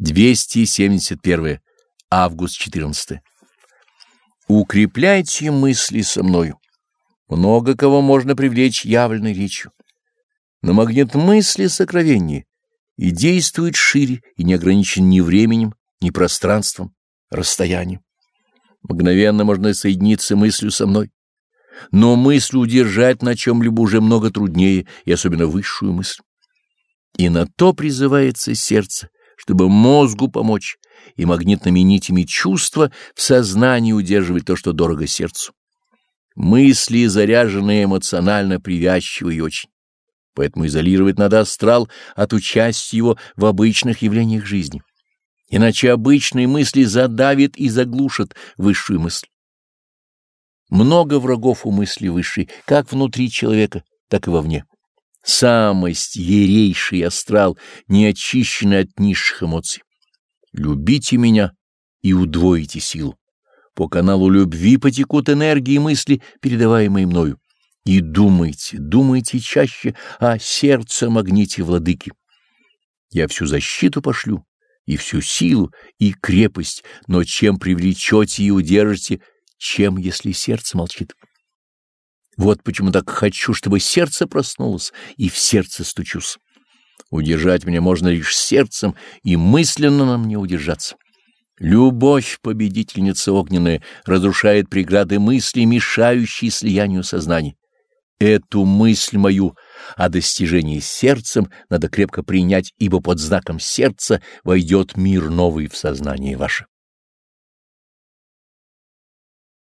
271. Август 14. Укрепляйте мысли со мною. Много кого можно привлечь явленной речью. Но магнит мысли сокровеннее и действует шире и не ограничен ни временем, ни пространством, расстоянием. Мгновенно можно соединиться мыслью со мной. Но мысль удержать на чем-либо уже много труднее, и особенно высшую мысль. И на то призывается сердце, чтобы мозгу помочь, и магнитными нитями чувства в сознании удерживать то, что дорого сердцу. Мысли заряженные эмоционально привязчивы и очень. Поэтому изолировать надо астрал от участия его в обычных явлениях жизни. Иначе обычные мысли задавят и заглушат высшую мысль. Много врагов у мысли высшей, как внутри человека, так и вовне. Самость, ерейший астрал, не очищенный от низших эмоций. Любите меня и удвоите силу. По каналу любви потекут энергии и мысли, передаваемые мною. И думайте, думайте чаще о сердце магните владыки. Я всю защиту пошлю, и всю силу, и крепость, но чем привлечете и удержите, чем, если сердце молчит? Вот почему так хочу, чтобы сердце проснулось, и в сердце стучусь. Удержать меня можно лишь сердцем, и мысленно нам не удержаться. Любовь, победительница огненная, разрушает преграды мысли, мешающие слиянию сознания. Эту мысль мою о достижении сердцем надо крепко принять, ибо под знаком сердца войдет мир новый в сознание ваше.